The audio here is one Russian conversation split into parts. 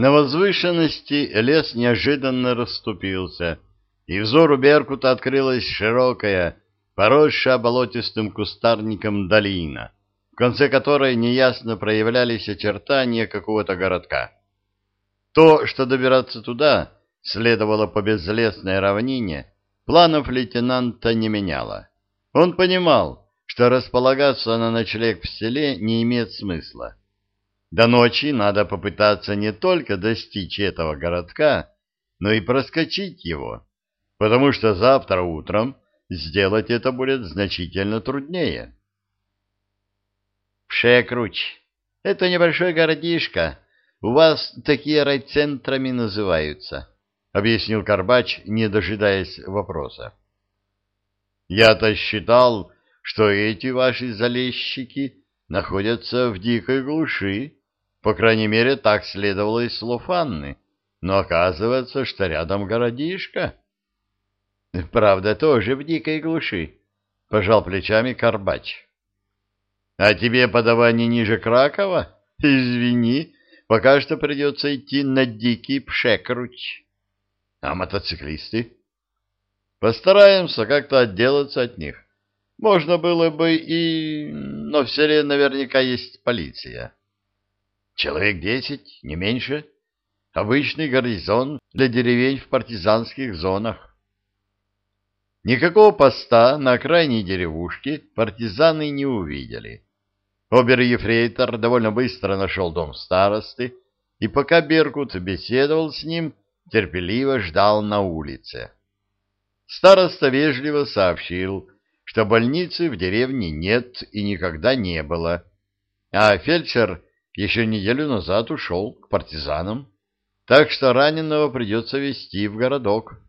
На возвышенности лес неожиданно расступился, и взору Беркута открылась широкая, поросшая болотистым кустарником долина, в конце которой неясно проявлялись очертания какого-то городка. То, что добираться туда следовало по безлесной равнине, планов лейтенанта не меняло. Он понимал, что располагаться на ночлег в селе не имеет смысла. До ночи надо попытаться не только достичь этого городка, но и проскочить его потому что завтра утром сделать это будет значительно труднее. Пшекруч, это небольшой городишко, у вас такие райцентрами называются, объяснил Карбач, не дожидаясь вопроса. Я-то считал, что эти ваши залезчики находятся в дикой глуши, по крайней мере, так следовало из слов Анны, но оказывается, что рядом городишко. — Правда, тоже в дикой глуши, — пожал плечами Карбач. — А тебе подавание ниже Кракова? Извини, пока что придется идти на дикий пшекруч. — А мотоциклисты? — Постараемся как-то отделаться от них. Можно было бы и... Но в селе наверняка есть полиция. — Человек десять, не меньше. Обычный гарнизон для деревень в партизанских зонах. Никакого поста на окраине деревушки партизаны не увидели. Обер-ефрейтор довольно быстро нашел дом старосты, и пока Беркут беседовал с ним, терпеливо ждал на улице. Староста вежливо сообщил, что больницы в деревне нет и никогда не было, а фельдшер еще неделю назад ушел к партизанам, так что раненого придется везти в городок.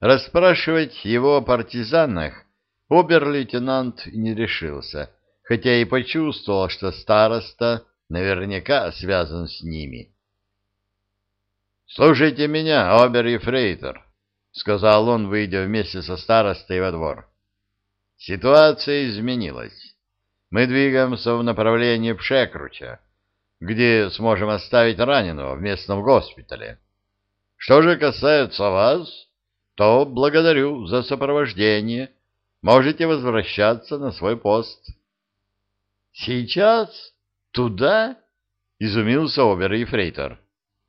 Расспрашивать его о партизанах обер-лейтенант не решился, хотя и почувствовал, что староста наверняка связан с ними. «Слушайте меня, обер-ефрейтор», — сказал он, выйдя вместе со старостой во двор. «Ситуация изменилась. Мы двигаемся в направлении Пшекруча, где сможем оставить раненого в местном госпитале. Что же касается вас...» то благодарю за сопровождение. Можете возвращаться на свой пост. — Сейчас? Туда? — изумился обер-ефрейтор.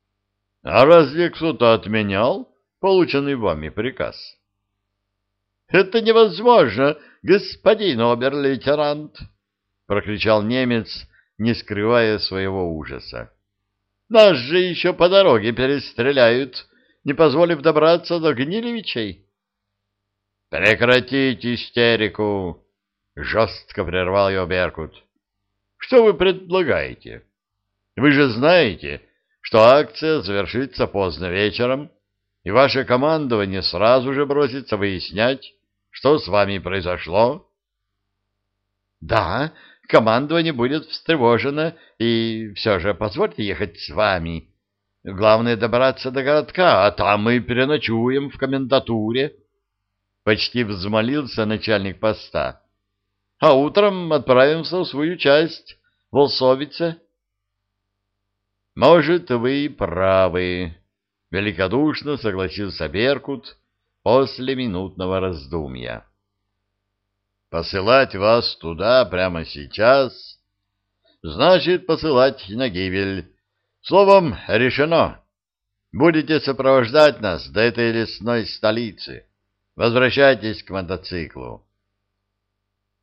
— А разве кто-то отменял полученный вами приказ? — Это невозможно, господин обер-лейтенант! — прокричал немец, не скрывая своего ужаса. — Нас же еще по дороге перестреляют! — не позволив добраться до Гнилевичей? — Прекратите истерику! — жестко прервал ее Беркут. — Что вы предлагаете? Вы же знаете, что акция завершится поздно вечером, и ваше командование сразу же бросится выяснять, что с вами произошло. — Да, командование будет встревожено, и все же позвольте ехать с вами, — Главное добраться до городка, а там мы переночуем в комендатуре. Почти взмолился начальник поста. А утром отправимся в свою часть, в Волсовице. Может, вы правы, великодушно согласился Беркут после минутного раздумья. Посылать вас туда прямо сейчас значит посылать на гибель Словом, решено. Будете сопровождать нас до этой лесной столицы. Возвращайтесь к мотоциклу.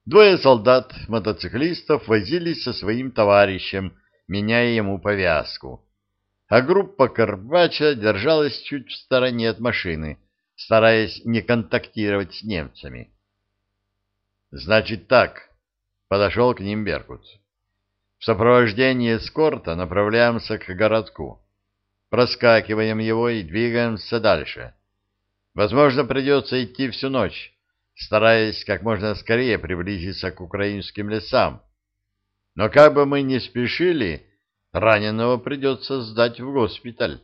Двое солдат-мотоциклистов возились со своим товарищем, меняя ему повязку. А группа Карбача держалась чуть в стороне от машины, стараясь не контактировать с немцами. «Значит так», — подошел к ним Беркут. В сопровождении эскорта направляемся к городку. Проскакиваем его и двигаемся дальше. Возможно, придется идти всю ночь, стараясь как можно скорее приблизиться к украинским лесам. Но как бы мы ни спешили, раненого придется сдать в госпиталь.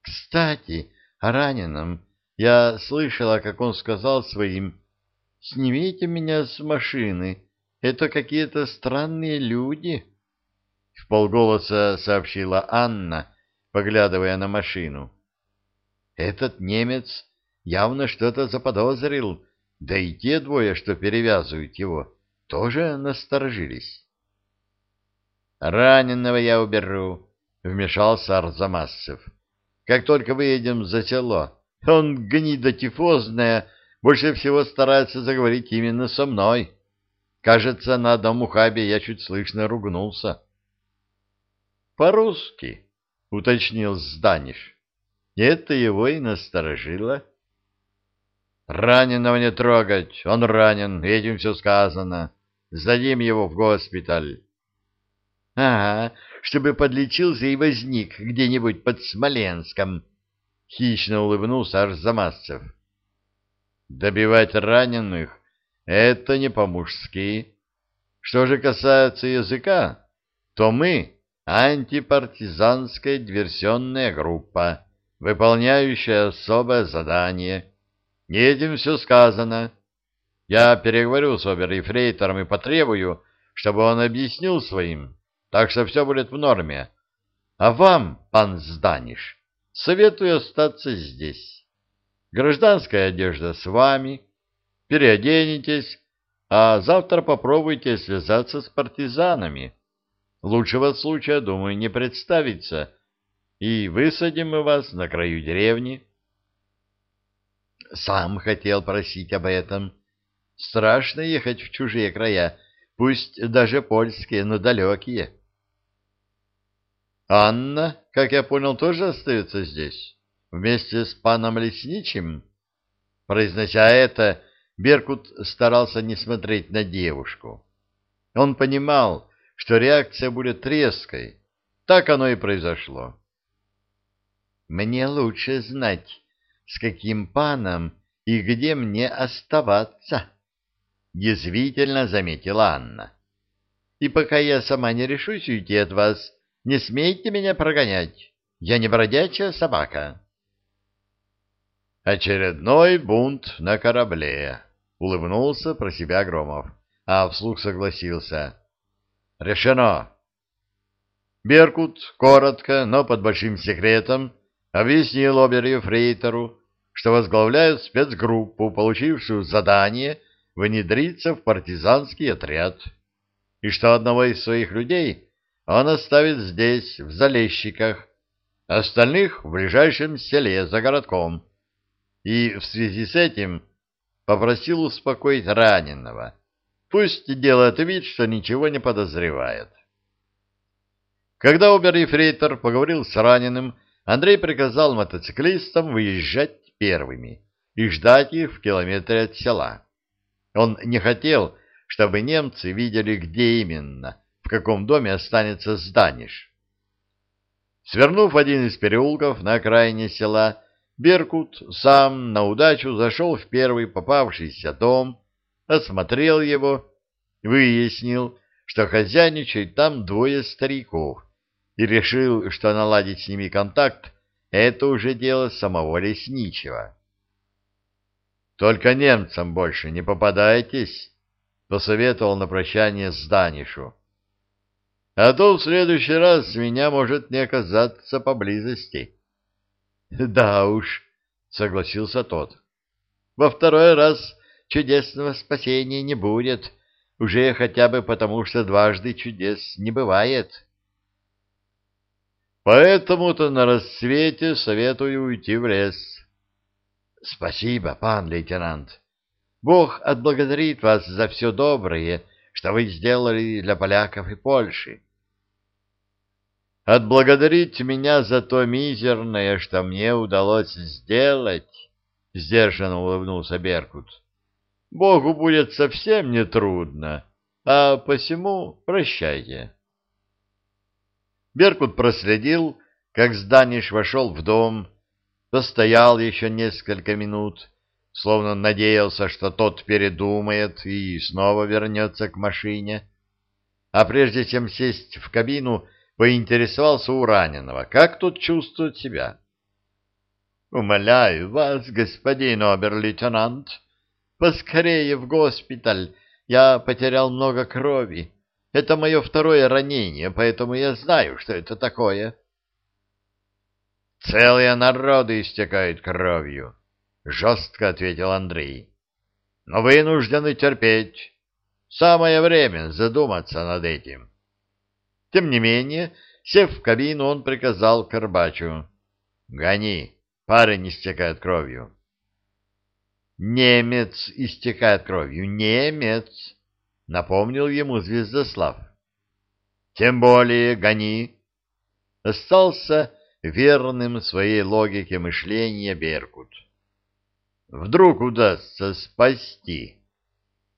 Кстати, о раненом. Я слышала, как он сказал своим «Снимите меня с машины». Это какие-то странные люди. В полголоса сообщила Анна, поглядывая на машину. Этот немец явно что-то заподозрил, да и те двое, что перевязывают его, тоже насторожились. «Раненого я уберу», — вмешался Арзамасцев. «Как только выедем за село, он, гнида тифозная, больше всего старается заговорить именно со мной. Кажется, на одном ухабе я чуть слышно ругнулся». «По-русски», — уточнил Зданиш. Это его и насторожило. «Раненого не трогать, он ранен, этим все сказано. Сдадим его в госпиталь». — Ага, чтобы подлечился и возник где-нибудь под Смоленском, — хищно улыбнулся Арзамасцев. — Добивать раненых — это не по-мужски. Что же касается языка, то мы — антипартизанская диверсионная группа, выполняющая особое задание. И этим все сказано. Я переговорю с обер-ефрейтором и потребую, чтобы он объяснил своим так что все будет в норме. А вам, пан Зданиш, советую остаться здесь. Гражданская одежда с вами, переоденетесь, а завтра попробуйте связаться с партизанами. Лучшего случая, думаю, не представится, и высадим мы вас на краю деревни. Сам хотел просить об этом. Страшно ехать в чужие края, пусть даже польские, но далекие. Анна, как я понял, тоже остается здесь, вместе с паном Лесничим? Произнося это, Беркут старался не смотреть на девушку. Он понимал, что реакция будет резкой. Так оно и произошло. «Мне лучше знать, с каким паном и где мне оставаться», — язвительно заметила Анна. «И пока я сама не решусь уйти от вас, не смейте меня прогонять. Я не бродячая собака. Очередной бунт на корабле. Улыбнулся про себя Громов, а вслух согласился. Решено. Беркут коротко, но под большим секретом объяснил Оберью Фрейтеру, что возглавляет спецгруппу, получившую задание внедриться в партизанский отряд, и что одного из своих людей он оставит здесь, в Залещиках, остальных в ближайшем селе за городком. И в связи с этим попросил успокоить раненого. Пусть делает вид, что ничего не подозревает. Когда обер-ефрейтор поговорил с раненым, Андрей приказал мотоциклистам выезжать первыми и ждать их в километре от села. Он не хотел, чтобы немцы видели, где именно, в каком доме останется Зданиш. Свернув один из переулков на окраине села, Беркут сам на удачу зашел в первый попавшийся дом, осмотрел его, выяснил, что хозяйничает там двое стариков, и решил, что наладить с ними контакт — это уже дело самого лесничего. «Только немцам больше не попадайтесь», — посоветовал на прощание Зданишу. А то в следующий раз меня может не оказаться поблизости. — Да уж, — согласился тот. — Во второй раз чудесного спасения не будет, уже хотя бы потому, что дважды чудес не бывает. Поэтому-то на рассвете советую уйти в лес. — Спасибо, пан лейтенант. Бог отблагодарит вас за все доброе, что вы сделали для поляков и Польши. Отблагодарить меня за то мизерное, что мне удалось сделать, — сдержанно улыбнулся Беркут. — Богу будет совсем не трудно, а посему прощайте. Беркут проследил, как Зданиш вошел в дом, постоял еще несколько минут, словно надеялся, что тот передумает и снова вернется к машине. А прежде чем сесть в кабину, поинтересовался у раненого, как тут чувствует себя. «Умоляю вас, господин обер-лейтенант, поскорее в госпиталь, я потерял много крови. Это мое второе ранение, поэтому я знаю, что это такое. Целые народы истекают кровью, — жестко ответил Андрей. Но вынуждены терпеть. Самое время задуматься над этим. Тем не менее, сев в кабину, он приказал Карбачу. — Гони, парень истекает кровью. Немец истекает кровью, немец, — напомнил ему Звездослав. — Тем более гони. Остался верным своей логике мышления Беркут. Вдруг удастся спасти.